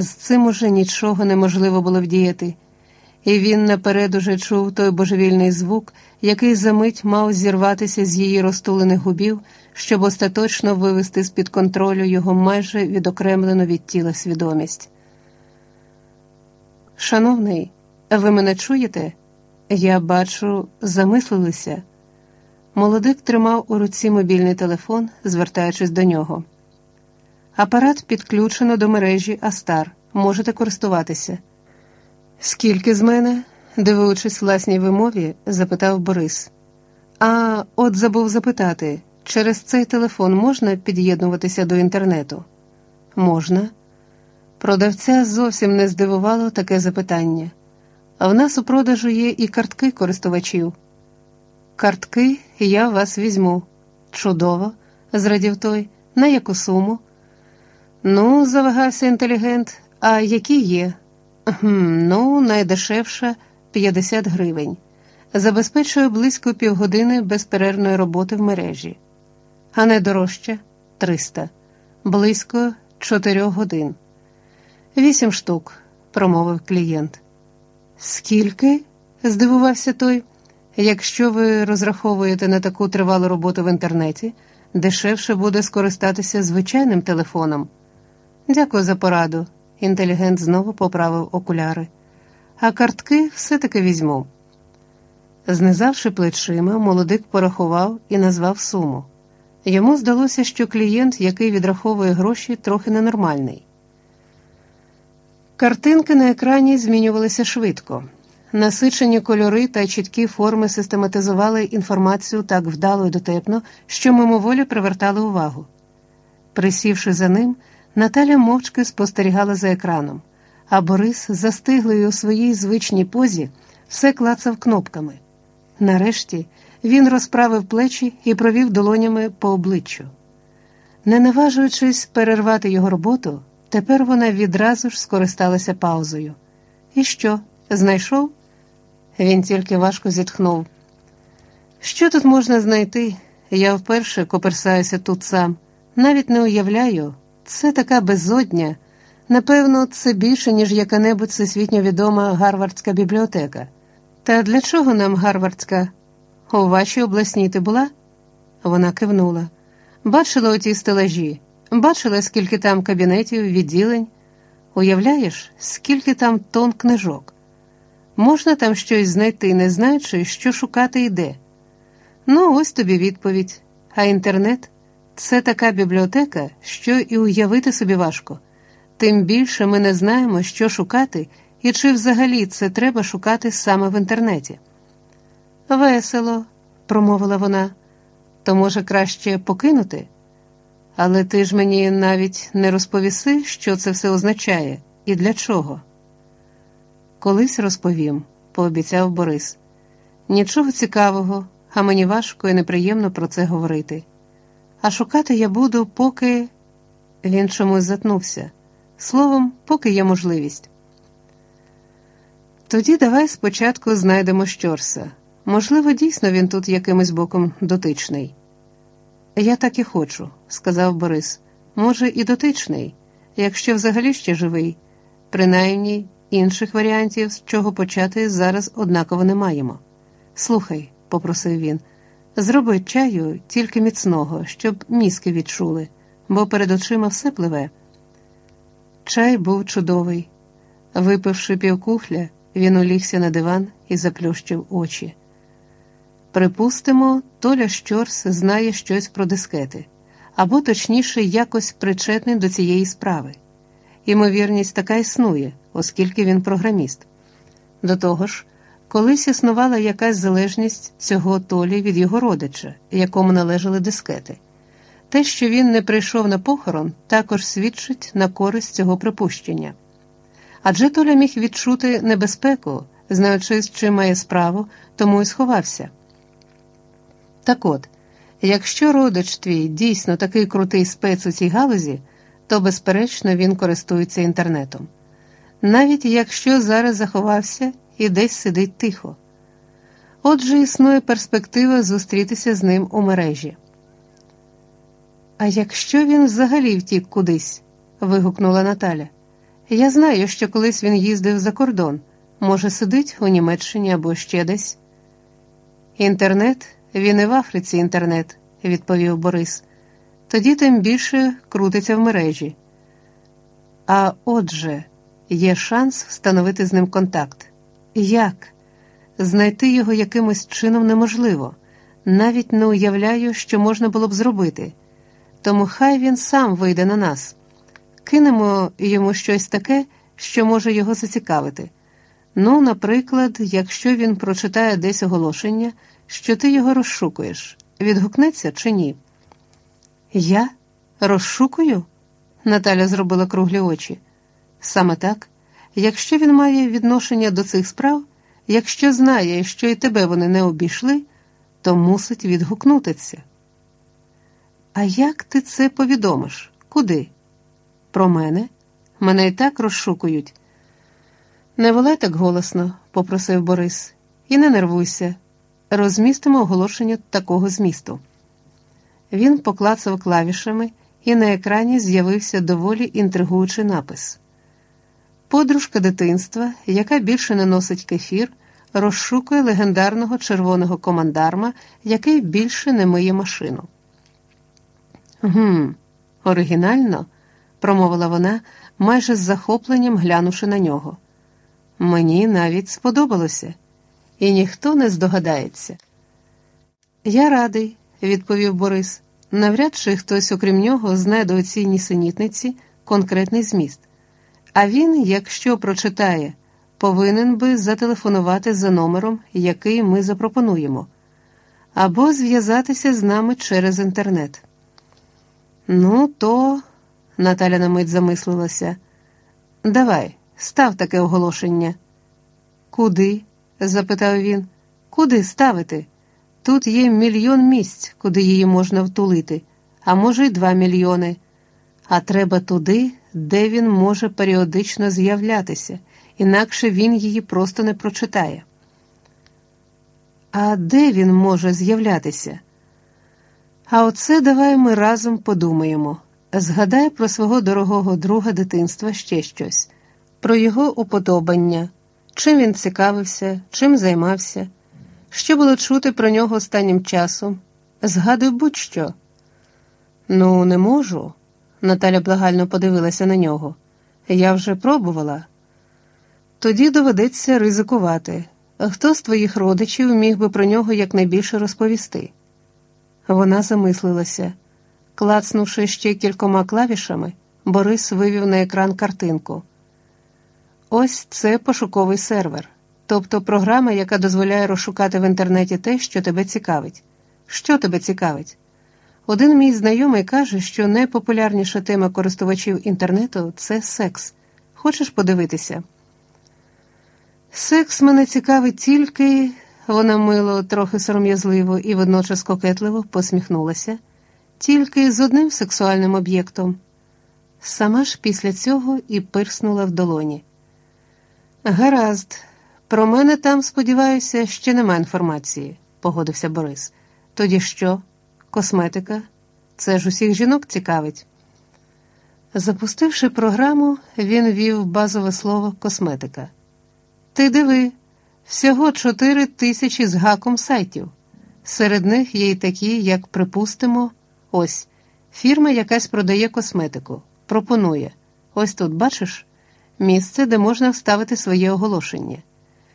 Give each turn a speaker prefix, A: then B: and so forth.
A: З цим уже нічого неможливо було вдіяти, і він наперед уже чув той божевільний звук, який за мить мав зірватися з її розтулених губів, щоб остаточно вивести з під контролю його майже відокремлену від тіла свідомість. Шановний, ви мене чуєте? Я бачу, замислилися. Молодик тримав у руці мобільний телефон, звертаючись до нього. Апарат підключено до мережі Астар. Можете користуватися. Скільки з мене? дивуючись власній вимові, запитав Борис. А от забув запитати, через цей телефон можна під'єднуватися до інтернету? Можна. Продавця зовсім не здивувало таке запитання. А в нас у продажу є і картки користувачів. Картки я вас візьму. Чудово, зрадів той. На яку суму? Ну, завагався інтелігент, а які є? Ну, найдешевша 50 гривень. Забезпечує близько півгодини безперервної роботи в мережі, а найдорожча 300, близько 4 годин. Вісім штук, промовив клієнт. Скільки? здивувався той. Якщо ви розраховуєте на таку тривалу роботу в інтернеті, дешевше буде скористатися звичайним телефоном. Дякую за пораду. Інтелігент знову поправив окуляри. А картки все-таки візьму. Знизавши плечима, молодик порахував і назвав суму. Йому здалося, що клієнт, який відраховує гроші, трохи ненормальний. Картинки на екрані змінювалися швидко. Насичені кольори та чіткі форми систематизували інформацію так вдало і дотепно, що мимоволі привертали увагу. Присівши за ним, Наталя мовчки спостерігала за екраном, а Борис, застиглий у своїй звичній позі, все клацав кнопками. Нарешті він розправив плечі і провів долонями по обличчю. Не наважуючись перервати його роботу, тепер вона відразу ж скористалася паузою. І що, знайшов? Він тільки важко зітхнув. Що тут можна знайти? Я вперше коперсаюся тут сам, навіть не уявляю. Це така безодня. Напевно, це більше, ніж яка-небудь всесвітньо відома Гарвардська бібліотека. Та для чого нам Гарвардська? У вашій обласній ти була? Вона кивнула. Бачила оті стелажі, бачила, скільки там кабінетів, відділень. Уявляєш, скільки там тон книжок. Можна там щось знайти, не знаючи, що шукати і де. Ну, ось тобі відповідь. А інтернет це така бібліотека, що і уявити собі важко. Тим більше ми не знаємо, що шукати і чи взагалі це треба шукати саме в інтернеті. Весело, промовила вона, то може краще покинути? Але ти ж мені навіть не розповіси, що це все означає і для чого. Колись розповім, пообіцяв Борис. Нічого цікавого, а мені важко і неприємно про це говорити. А шукати я буду, поки він чомусь затнувся. Словом, поки є можливість. Тоді давай спочатку знайдемо Щорса. Можливо, дійсно він тут якимось боком дотичний. Я так і хочу, сказав Борис. Може, і дотичний, якщо взагалі ще живий. Принаймні, інших варіантів, з чого почати, зараз однаково не маємо. Слухай, попросив він. Зроби чаю тільки міцного, щоб мізки відчули, бо перед очима все пливе. Чай був чудовий. Випивши півкухля, він улігся на диван і заплющив очі. Припустимо, Толя Щорс знає щось про дискети, або, точніше, якось причетний до цієї справи. Ймовірність така існує, оскільки він програміст. До того ж, Колись існувала якась залежність цього Толі від його родича, якому належали дискети. Те, що він не прийшов на похорон, також свідчить на користь цього припущення. Адже Толя міг відчути небезпеку, знаючи, з чим має справу, тому й сховався. Так от, якщо родич твій дійсно такий крутий спец у цій галузі, то, безперечно, він користується інтернетом. Навіть якщо зараз заховався і десь сидить тихо. Отже, існує перспектива зустрітися з ним у мережі. А якщо він взагалі втік кудись? вигукнула Наталя. Я знаю, що колись він їздив за кордон, може, сидить у Німеччині або ще десь. Інтернет, він і в Африці інтернет, відповів Борис. Тоді тим більше крутиться в мережі. А отже, є шанс встановити з ним контакт. Як? Знайти його якимось чином неможливо, навіть не уявляю, що можна було б зробити. Тому хай він сам вийде на нас. Кинемо йому щось таке, що може його зацікавити. Ну, наприклад, якщо він прочитає десь оголошення, що ти його розшукуєш, відгукнеться чи ні? Я розшукую? Наталя зробила круглі очі. Саме так, якщо він має відношення до цих справ, якщо знає, що і тебе вони не обійшли, то мусить відгукнутися. А як ти це повідомиш? Куди? Про мене? Мене і так розшукують. Не волай так голосно, попросив Борис, і не нервуйся. Розмістимо оголошення такого змісту. Він поклацав клавішами, і на екрані з'явився доволі інтригуючий напис. Подружка дитинства, яка більше не носить кефір, розшукує легендарного червоного командарма, який більше не миє машину. Гм, оригінально, промовила вона, майже з захопленням глянувши на нього. Мені навіть сподобалося, і ніхто не здогадається. Я радий, відповів Борис. Навряд чи хтось, окрім нього, знає до цій нісенітниці конкретний зміст. А він, якщо прочитає, повинен би зателефонувати за номером, який ми запропонуємо, або зв'язатися з нами через інтернет. Ну, то, Наталя на мить замислилася, давай, став таке оголошення. Куди? запитав він. Куди ставити? Тут є мільйон місць, куди її можна втулити, а може, й два мільйони. А треба туди, де він може періодично з'являтися, інакше він її просто не прочитає. А де він може з'являтися? А оце давай ми разом подумаємо. Згадай про свого дорогого друга дитинства ще щось, про його уподобання, чим він цікавився, чим займався, що було чути про нього останнім часом. Згадуй будь-що. Ну, не можу. Наталя благально подивилася на нього. Я вже пробувала. Тоді доведеться ризикувати. Хто з твоїх родичів міг би про нього якнайбільше розповісти? Вона замислилася. Клацнувши ще кількома клавішами, Борис вивів на екран картинку. Ось це пошуковий сервер, тобто програма, яка дозволяє розшукати в інтернеті те, що тебе цікавить. Що тебе цікавить? Один мій знайомий каже, що найпопулярніша тема користувачів інтернету це секс. Хочеш подивитися? Секс мене цікавить тільки, вона мило, трохи сором'язливо і водночас кокетливо посміхнулася, тільки з одним сексуальним об'єктом. Сама ж після цього і пирснула в долоні. Гаразд, про мене там, сподіваюся, ще нема інформації, погодився Борис. Тоді що? Косметика? Це ж усіх жінок цікавить. Запустивши програму, він ввів базове слово косметика. Ти диви, всього чотири тисячі з гаком сайтів. Серед них є й такі, як припустимо, ось фірма якась продає косметику, пропонує. Ось тут, бачиш, місце, де можна вставити своє оголошення.